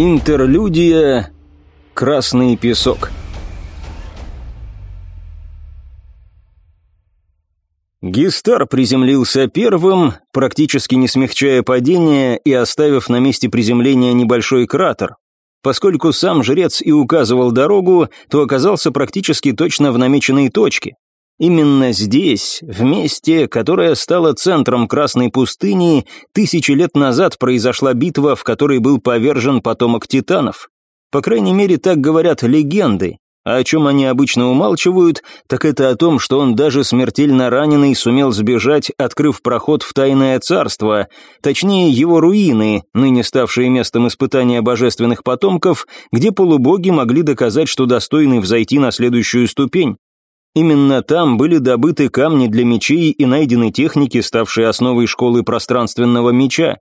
Интерлюдия «Красный песок». Гистар приземлился первым, практически не смягчая падение и оставив на месте приземления небольшой кратер. Поскольку сам жрец и указывал дорогу, то оказался практически точно в намеченной точке. Именно здесь, в месте, которое стало центром Красной пустыни, тысячи лет назад произошла битва, в которой был повержен потомок титанов. По крайней мере, так говорят легенды. А о чем они обычно умалчивают, так это о том, что он даже смертельно раненый сумел сбежать, открыв проход в тайное царство, точнее его руины, ныне ставшие местом испытания божественных потомков, где полубоги могли доказать, что достойны взойти на следующую ступень. Именно там были добыты камни для мечей и найдены техники, ставшие основой школы пространственного меча.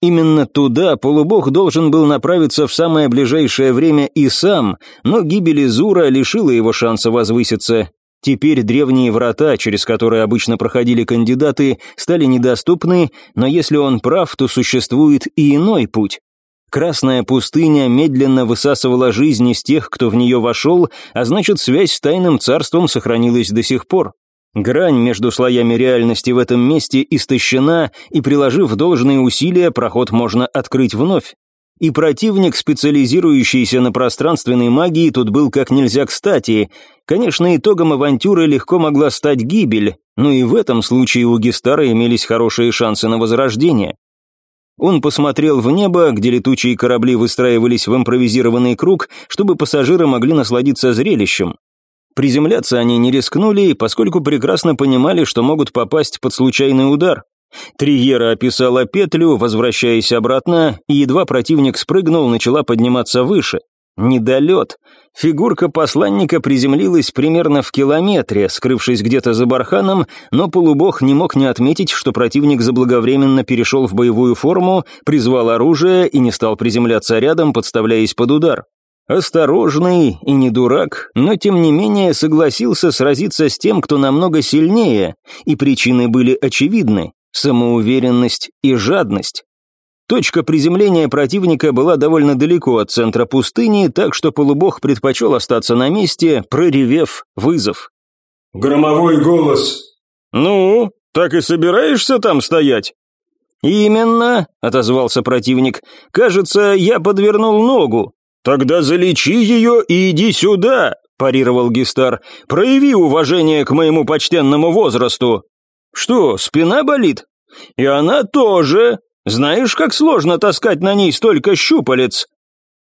Именно туда полубог должен был направиться в самое ближайшее время и сам, но гибель Изура лишила его шанса возвыситься. Теперь древние врата, через которые обычно проходили кандидаты, стали недоступны, но если он прав, то существует и иной путь. Красная пустыня медленно высасывала жизнь из тех, кто в нее вошел, а значит, связь с тайным царством сохранилась до сих пор. Грань между слоями реальности в этом месте истощена, и, приложив должные усилия, проход можно открыть вновь. И противник, специализирующийся на пространственной магии, тут был как нельзя кстати. Конечно, итогом авантюры легко могла стать гибель, но и в этом случае у Гестара имелись хорошие шансы на возрождение. Он посмотрел в небо, где летучие корабли выстраивались в импровизированный круг, чтобы пассажиры могли насладиться зрелищем. Приземляться они не рискнули, поскольку прекрасно понимали, что могут попасть под случайный удар. Триера описала петлю, возвращаясь обратно, и едва противник спрыгнул, начала подниматься выше. Недолет. Фигурка посланника приземлилась примерно в километре, скрывшись где-то за барханом, но полубог не мог не отметить, что противник заблаговременно перешел в боевую форму, призвал оружие и не стал приземляться рядом, подставляясь под удар. Осторожный и не дурак, но тем не менее согласился сразиться с тем, кто намного сильнее, и причины были очевидны – самоуверенность и жадность. Точка приземления противника была довольно далеко от центра пустыни, так что полубог предпочел остаться на месте, проревев вызов. «Громовой голос!» «Ну, так и собираешься там стоять?» «Именно», — отозвался противник. «Кажется, я подвернул ногу». «Тогда залечи ее и иди сюда», – парировал Гистар. «Прояви уважение к моему почтенному возрасту». «Что, спина болит?» «И она тоже. Знаешь, как сложно таскать на ней столько щупалец?»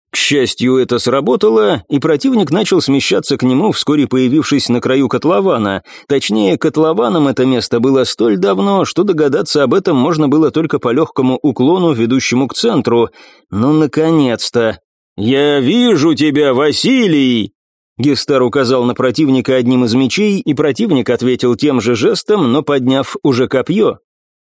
К счастью, это сработало, и противник начал смещаться к нему, вскоре появившись на краю котлована. Точнее, котлованом это место было столь давно, что догадаться об этом можно было только по легкому уклону, ведущему к центру. Ну, наконец-то! «Я вижу тебя, Василий!» Гестар указал на противника одним из мечей, и противник ответил тем же жестом, но подняв уже копье.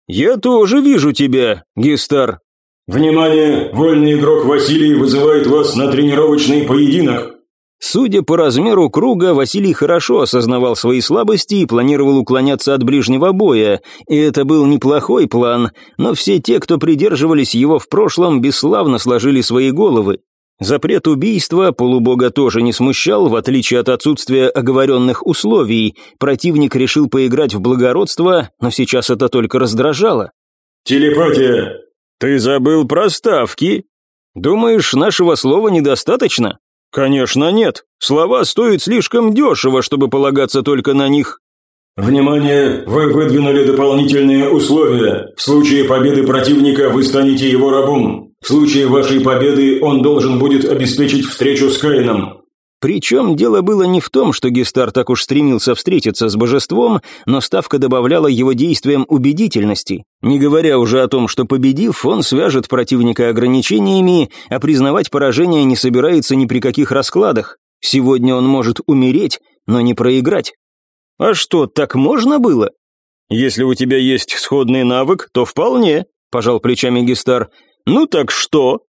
«Я тоже вижу тебя, Гестар». «Внимание! Вольный игрок Василий вызывает вас на тренировочный поединок!» Судя по размеру круга, Василий хорошо осознавал свои слабости и планировал уклоняться от ближнего боя, и это был неплохой план, но все те, кто придерживались его в прошлом, бесславно сложили свои головы. Запрет убийства полубога тоже не смущал, в отличие от отсутствия оговоренных условий. Противник решил поиграть в благородство, но сейчас это только раздражало. «Телепатия!» «Ты забыл про ставки?» «Думаешь, нашего слова недостаточно?» «Конечно нет. Слова стоят слишком дешево, чтобы полагаться только на них». «Внимание! Вы выдвинули дополнительные условия. В случае победы противника вы станете его рабом. В случае вашей победы он должен будет обеспечить встречу с Каином». Причем дело было не в том, что Гестар так уж стремился встретиться с божеством, но ставка добавляла его действиям убедительности, не говоря уже о том, что победив, он свяжет противника ограничениями, а признавать поражение не собирается ни при каких раскладах. Сегодня он может умереть, но не проиграть. А что, так можно было? Если у тебя есть сходный навык, то вполне, пожал плечами Гестар. «Ну так что?»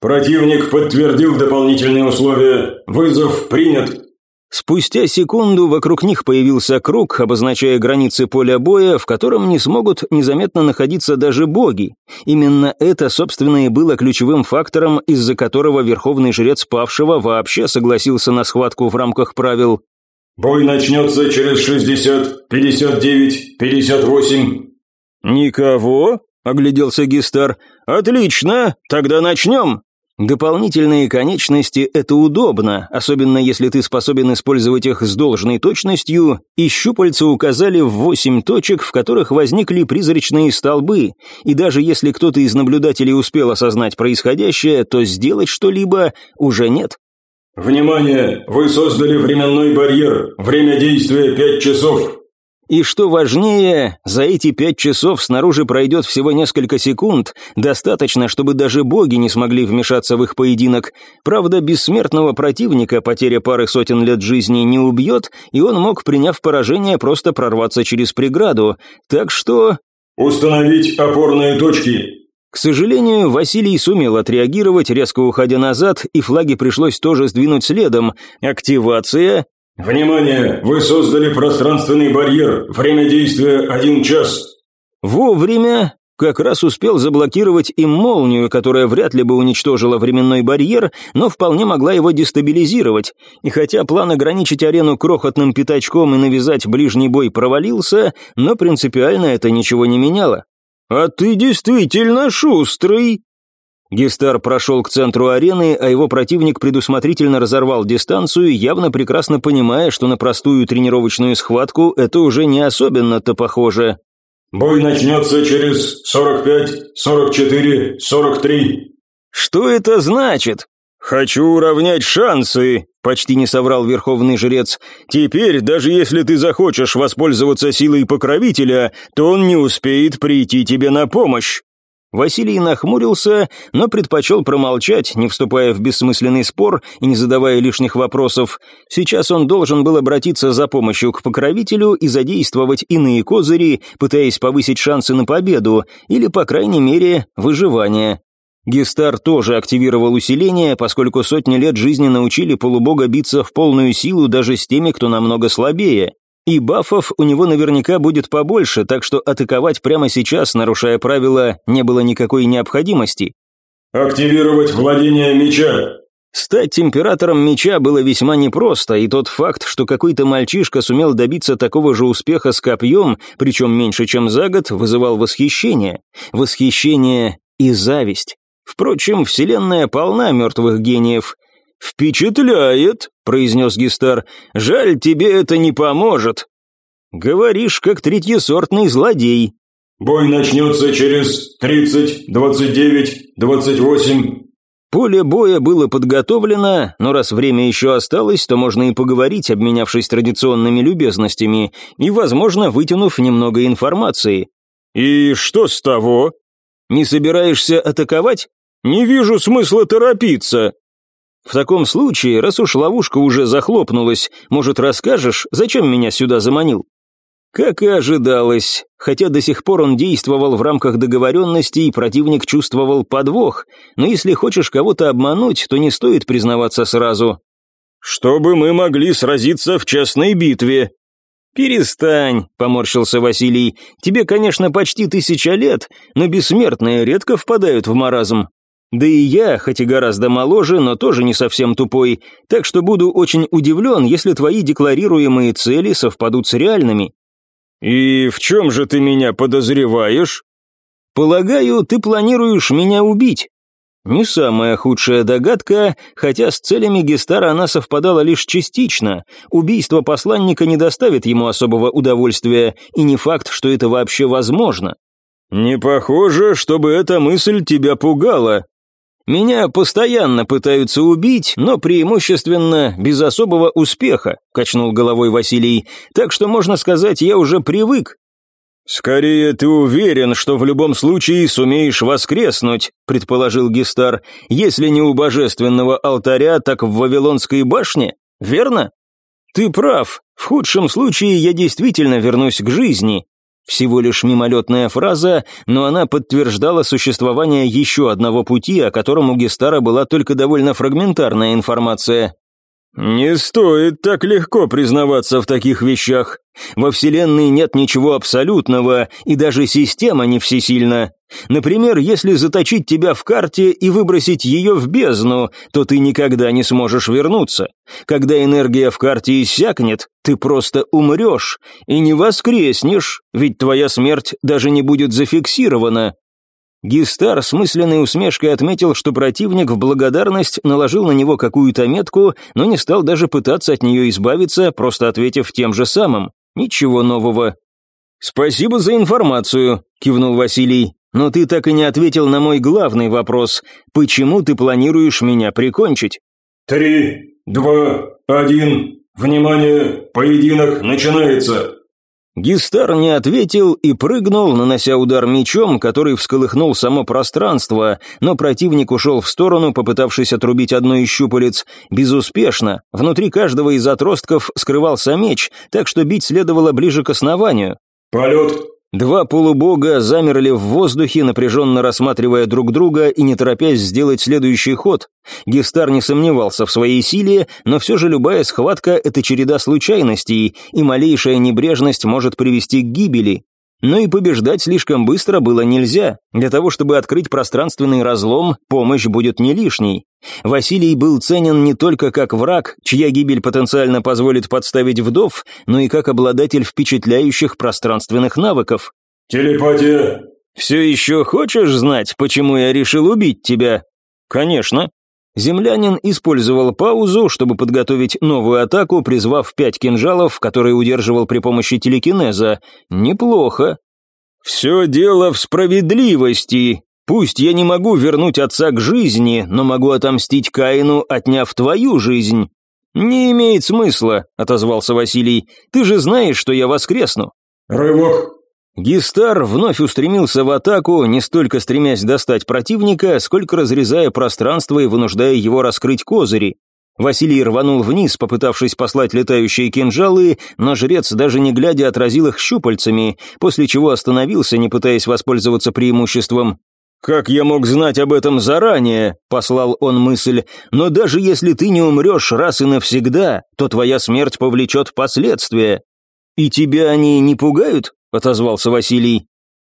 «Противник подтвердил дополнительные условия. Вызов принят». Спустя секунду вокруг них появился круг, обозначая границы поля боя, в котором не смогут незаметно находиться даже боги. Именно это, собственно, и было ключевым фактором, из-за которого верховный жрец павшего вообще согласился на схватку в рамках правил. «Бой начнется через шестьдесят, пятьдесят девять, пятьдесят восемь». «Никого?» — огляделся Гистар. «Отлично, тогда начнем». Дополнительные конечности – это удобно, особенно если ты способен использовать их с должной точностью, и щупальца указали в восемь точек, в которых возникли призрачные столбы, и даже если кто-то из наблюдателей успел осознать происходящее, то сделать что-либо уже нет. «Внимание! Вы создали временной барьер. Время действия пять часов. И что важнее, за эти пять часов снаружи пройдет всего несколько секунд, достаточно, чтобы даже боги не смогли вмешаться в их поединок. Правда, бессмертного противника потеря пары сотен лет жизни не убьет, и он мог, приняв поражение, просто прорваться через преграду. Так что... «Установить опорные точки», к сожалению, Василий сумел отреагировать, резко уходя назад, и флаги пришлось тоже сдвинуть следом. Активация «Внимание! Вы создали пространственный барьер. Время действия один час». Вовремя как раз успел заблокировать им молнию, которая вряд ли бы уничтожила временной барьер, но вполне могла его дестабилизировать. И хотя план ограничить арену крохотным пятачком и навязать ближний бой провалился, но принципиально это ничего не меняло. «А ты действительно шустрый!» Гестар прошел к центру арены, а его противник предусмотрительно разорвал дистанцию, явно прекрасно понимая, что на простую тренировочную схватку это уже не особенно-то похоже. «Бой начнется через 45, 44, 43». «Что это значит?» «Хочу уравнять шансы», — почти не соврал верховный жрец. «Теперь, даже если ты захочешь воспользоваться силой покровителя, то он не успеет прийти тебе на помощь». Василий нахмурился, но предпочел промолчать, не вступая в бессмысленный спор и не задавая лишних вопросов. Сейчас он должен был обратиться за помощью к покровителю и задействовать иные козыри, пытаясь повысить шансы на победу, или, по крайней мере, выживание. Гестар тоже активировал усиление, поскольку сотни лет жизни научили полубога биться в полную силу даже с теми, кто намного слабее. И бафов у него наверняка будет побольше, так что атаковать прямо сейчас, нарушая правила, не было никакой необходимости. «Активировать владение меча», Стать императором меча было весьма непросто, и тот факт, что какой-то мальчишка сумел добиться такого же успеха с копьем, причем меньше, чем за год, вызывал восхищение. Восхищение и зависть. Впрочем, вселенная полна мертвых гениев. «Впечатляет», — произнес Гистар. «Жаль, тебе это не поможет». «Говоришь, как третьесортный злодей». «Бой начнется через тридцать, двадцать девять, двадцать восемь». Поле боя было подготовлено, но раз время еще осталось, то можно и поговорить, обменявшись традиционными любезностями и, возможно, вытянув немного информации. «И что с того?» «Не собираешься атаковать?» «Не вижу смысла торопиться», в таком случае, раз уж ловушка уже захлопнулась, может, расскажешь, зачем меня сюда заманил?» Как и ожидалось, хотя до сих пор он действовал в рамках договоренности и противник чувствовал подвох, но если хочешь кого-то обмануть, то не стоит признаваться сразу. «Чтобы мы могли сразиться в частной битве». «Перестань», — поморщился Василий, «тебе, конечно, почти тысяча лет, но бессмертные редко впадают в маразм. Да и я, хоть и гораздо моложе, но тоже не совсем тупой, так что буду очень удивлен, если твои декларируемые цели совпадут с реальными». «И в чем же ты меня подозреваешь?» «Полагаю, ты планируешь меня убить». Не самая худшая догадка, хотя с целями Гестара она совпадала лишь частично. Убийство посланника не доставит ему особого удовольствия, и не факт, что это вообще возможно. «Не похоже, чтобы эта мысль тебя пугала», меня постоянно пытаются убить, но преимущественно без особого успеха», – качнул головой Василий. «Так что, можно сказать, я уже привык». «Скорее ты уверен, что в любом случае сумеешь воскреснуть», – предположил Гестар. «Если не у божественного алтаря, так в Вавилонской башне, верно?» «Ты прав. В худшем случае я действительно вернусь к жизни, всего лишь мимолетная фраза, но она подтверждала существование еще одного пути, о котором у Гестара была только довольно фрагментарная информация. «Не стоит так легко признаваться в таких вещах. Во Вселенной нет ничего абсолютного, и даже система не всесильна. Например, если заточить тебя в карте и выбросить ее в бездну, то ты никогда не сможешь вернуться. Когда энергия в карте иссякнет, ты просто умрешь и не воскреснешь, ведь твоя смерть даже не будет зафиксирована. Гистар с мысленной усмешкой отметил, что противник в благодарность наложил на него какую-то метку, но не стал даже пытаться от нее избавиться, просто ответив тем же самым. Ничего нового. «Спасибо за информацию», — кивнул Василий. «Но ты так и не ответил на мой главный вопрос. Почему ты планируешь меня прикончить?» «Три, два, один. Внимание, поединок начинается!» Гистар не ответил и прыгнул, нанося удар мечом, который всколыхнул само пространство, но противник ушел в сторону, попытавшись отрубить одно из щупалец. Безуспешно. Внутри каждого из отростков скрывался меч, так что бить следовало ближе к основанию. «Полет!» Два полубога замерли в воздухе, напряженно рассматривая друг друга и не торопясь сделать следующий ход. Гестар не сомневался в своей силе, но все же любая схватка – это череда случайностей, и малейшая небрежность может привести к гибели. Но и побеждать слишком быстро было нельзя. Для того, чтобы открыть пространственный разлом, помощь будет не лишней. Василий был ценен не только как враг, чья гибель потенциально позволит подставить вдов, но и как обладатель впечатляющих пространственных навыков. «Телепатия!» «Все еще хочешь знать, почему я решил убить тебя?» «Конечно». Землянин использовал паузу, чтобы подготовить новую атаку, призвав пять кинжалов, которые удерживал при помощи телекинеза. Неплохо. «Все дело в справедливости. Пусть я не могу вернуть отца к жизни, но могу отомстить Каину, отняв твою жизнь». «Не имеет смысла», — отозвался Василий. «Ты же знаешь, что я воскресну». «Рывок!» Гистар вновь устремился в атаку, не столько стремясь достать противника, сколько разрезая пространство и вынуждая его раскрыть козыри. Василий рванул вниз, попытавшись послать летающие кинжалы, но жрец даже не глядя отразил их щупальцами, после чего остановился, не пытаясь воспользоваться преимуществом. «Как я мог знать об этом заранее?» – послал он мысль. «Но даже если ты не умрешь раз и навсегда, то твоя смерть повлечет последствия. И тебя они не пугают?» — отозвался Василий.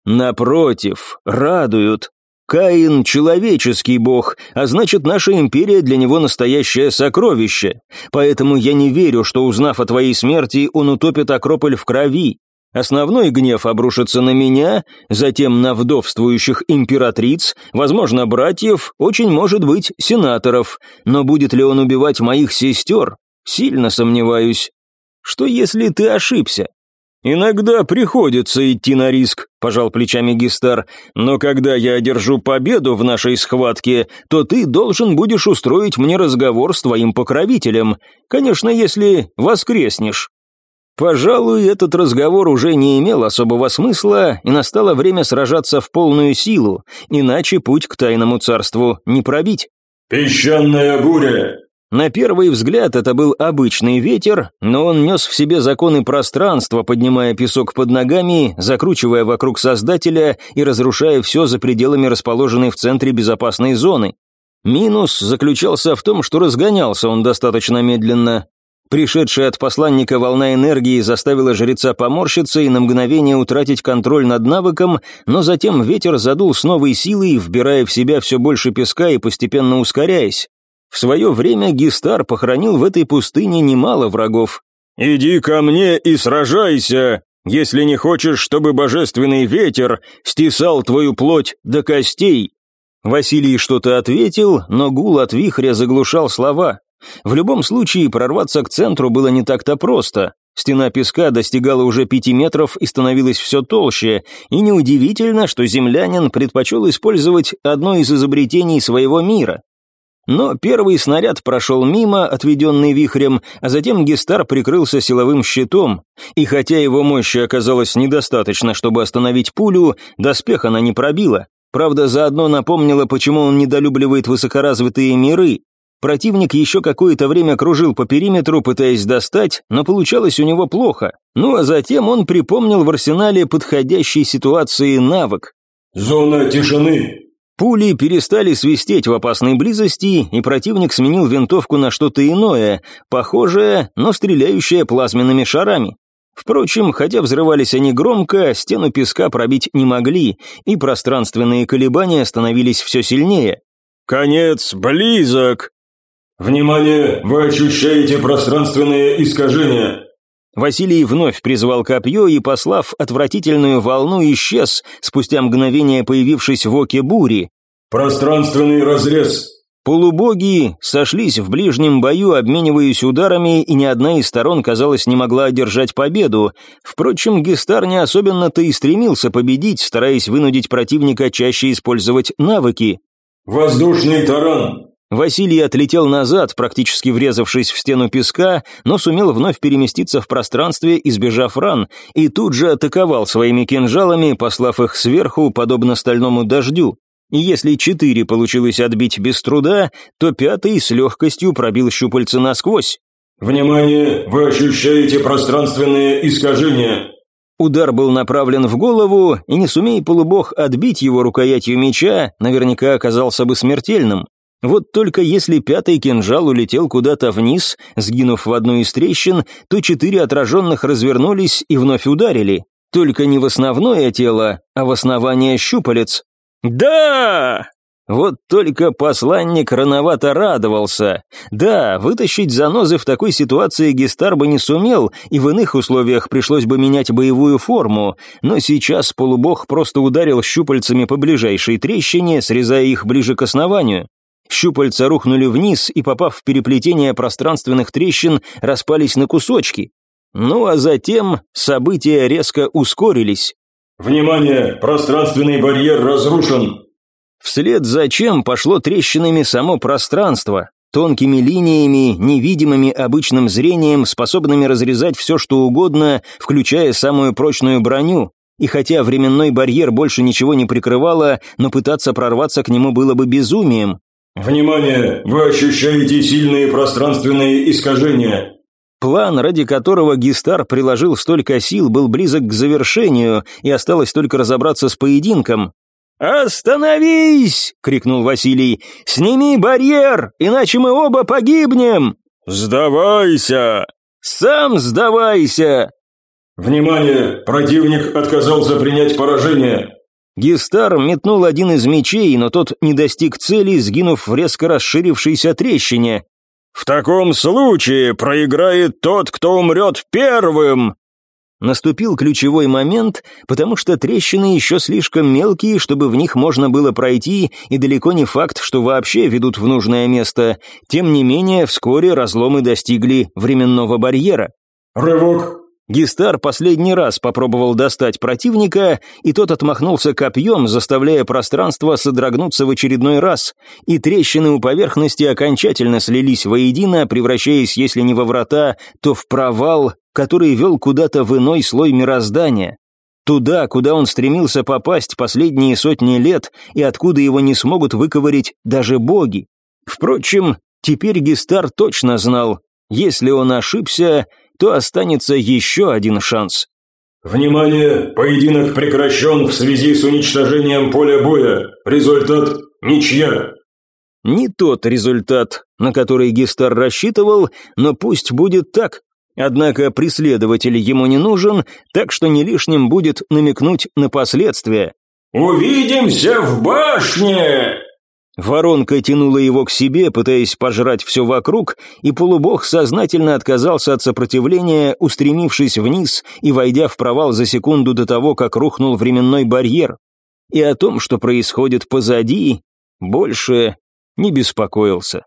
«Напротив, радуют. Каин — человеческий бог, а значит, наша империя для него настоящее сокровище. Поэтому я не верю, что, узнав о твоей смерти, он утопит Акрополь в крови. Основной гнев обрушится на меня, затем на вдовствующих императриц, возможно, братьев, очень может быть, сенаторов. Но будет ли он убивать моих сестер? Сильно сомневаюсь. Что если ты ошибся? «Иногда приходится идти на риск», – пожал плечами Гистар, «но когда я одержу победу в нашей схватке, то ты должен будешь устроить мне разговор с твоим покровителем, конечно, если воскреснешь». Пожалуй, этот разговор уже не имел особого смысла, и настало время сражаться в полную силу, иначе путь к тайному царству не пробить. «Песчаная буря!» На первый взгляд это был обычный ветер, но он нес в себе законы пространства, поднимая песок под ногами, закручивая вокруг Создателя и разрушая все за пределами расположенной в центре безопасной зоны. Минус заключался в том, что разгонялся он достаточно медленно. Пришедшая от посланника волна энергии заставила жреца поморщиться и на мгновение утратить контроль над навыком, но затем ветер задул с новой силой, вбирая в себя все больше песка и постепенно ускоряясь. В свое время Гистар похоронил в этой пустыне немало врагов. «Иди ко мне и сражайся, если не хочешь, чтобы божественный ветер стесал твою плоть до костей». Василий что-то ответил, но гул от вихря заглушал слова. В любом случае, прорваться к центру было не так-то просто. Стена песка достигала уже пяти метров и становилась все толще, и неудивительно, что землянин предпочел использовать одно из изобретений своего мира но первый снаряд прошел мимо, отведенный вихрем, а затем Гестар прикрылся силовым щитом, и хотя его мощи оказалось недостаточно, чтобы остановить пулю, доспех она не пробила. Правда, заодно напомнила, почему он недолюбливает высокоразвитые миры. Противник еще какое-то время кружил по периметру, пытаясь достать, но получалось у него плохо. Ну а затем он припомнил в арсенале подходящей ситуации навык. «Зона тишины», Пули перестали свистеть в опасной близости, и противник сменил винтовку на что-то иное, похожее, но стреляющее плазменными шарами. Впрочем, хотя взрывались они громко, стену песка пробить не могли, и пространственные колебания становились все сильнее. «Конец близок!» «Внимание! Вы ощущаете пространственные искажения!» Василий вновь призвал копье и, послав отвратительную волну, исчез, спустя мгновение появившись в оке бури. «Пространственный разрез!» Полубоги сошлись в ближнем бою, обмениваясь ударами, и ни одна из сторон, казалось, не могла одержать победу. Впрочем, Гестар не особенно-то и стремился победить, стараясь вынудить противника чаще использовать навыки. «Воздушный таран!» Василий отлетел назад, практически врезавшись в стену песка, но сумел вновь переместиться в пространстве, избежав ран, и тут же атаковал своими кинжалами, послав их сверху, подобно стальному дождю. И если четыре получилось отбить без труда, то пятый с легкостью пробил щупальца насквозь. «Внимание! Вы ощущаете пространственные искажения!» Удар был направлен в голову, и не сумей полубог отбить его рукоятью меча, наверняка оказался бы смертельным. Вот только если пятый кинжал улетел куда-то вниз, сгинув в одну из трещин, то четыре отраженных развернулись и вновь ударили. Только не в основное тело, а в основание щупалец. «Да!» Вот только посланник рановато радовался. Да, вытащить занозы в такой ситуации Гестар бы не сумел, и в иных условиях пришлось бы менять боевую форму, но сейчас полубог просто ударил щупальцами по ближайшей трещине, срезая их ближе к основанию. Щупальца рухнули вниз и, попав в переплетение пространственных трещин, распались на кусочки. Ну а затем события резко ускорились. «Внимание! Пространственный барьер разрушен!» Вслед за чем пошло трещинами само пространство, тонкими линиями, невидимыми обычным зрением, способными разрезать все, что угодно, включая самую прочную броню. И хотя временной барьер больше ничего не прикрывало, но пытаться прорваться к нему было бы безумием. «Внимание! Вы ощущаете сильные пространственные искажения!» План, ради которого Гистар приложил столько сил, был близок к завершению, и осталось только разобраться с поединком. «Остановись!» — крикнул Василий. «Сними барьер, иначе мы оба погибнем!» «Сдавайся!» «Сам сдавайся!» «Внимание! Противник отказался принять поражение!» Гистар метнул один из мечей, но тот не достиг цели, сгинув в резко расширившейся трещине. «В таком случае проиграет тот, кто умрет первым!» Наступил ключевой момент, потому что трещины еще слишком мелкие, чтобы в них можно было пройти, и далеко не факт, что вообще ведут в нужное место. Тем не менее, вскоре разломы достигли временного барьера. «Рывок!» Гистар последний раз попробовал достать противника, и тот отмахнулся копьем, заставляя пространство содрогнуться в очередной раз, и трещины у поверхности окончательно слились воедино, превращаясь, если не во врата, то в провал, который вел куда-то в иной слой мироздания. Туда, куда он стремился попасть последние сотни лет, и откуда его не смогут выковырить даже боги. Впрочем, теперь Гистар точно знал, если он ошибся, то останется еще один шанс. «Внимание! Поединок прекращен в связи с уничтожением поля боя. Результат – ничья». Не тот результат, на который Гестар рассчитывал, но пусть будет так. Однако преследователь ему не нужен, так что не лишним будет намекнуть на последствия. «Увидимся в башне!» Воронка тянула его к себе, пытаясь пожрать все вокруг, и полубог сознательно отказался от сопротивления, устремившись вниз и войдя в провал за секунду до того, как рухнул временной барьер. И о том, что происходит позади, больше не беспокоился.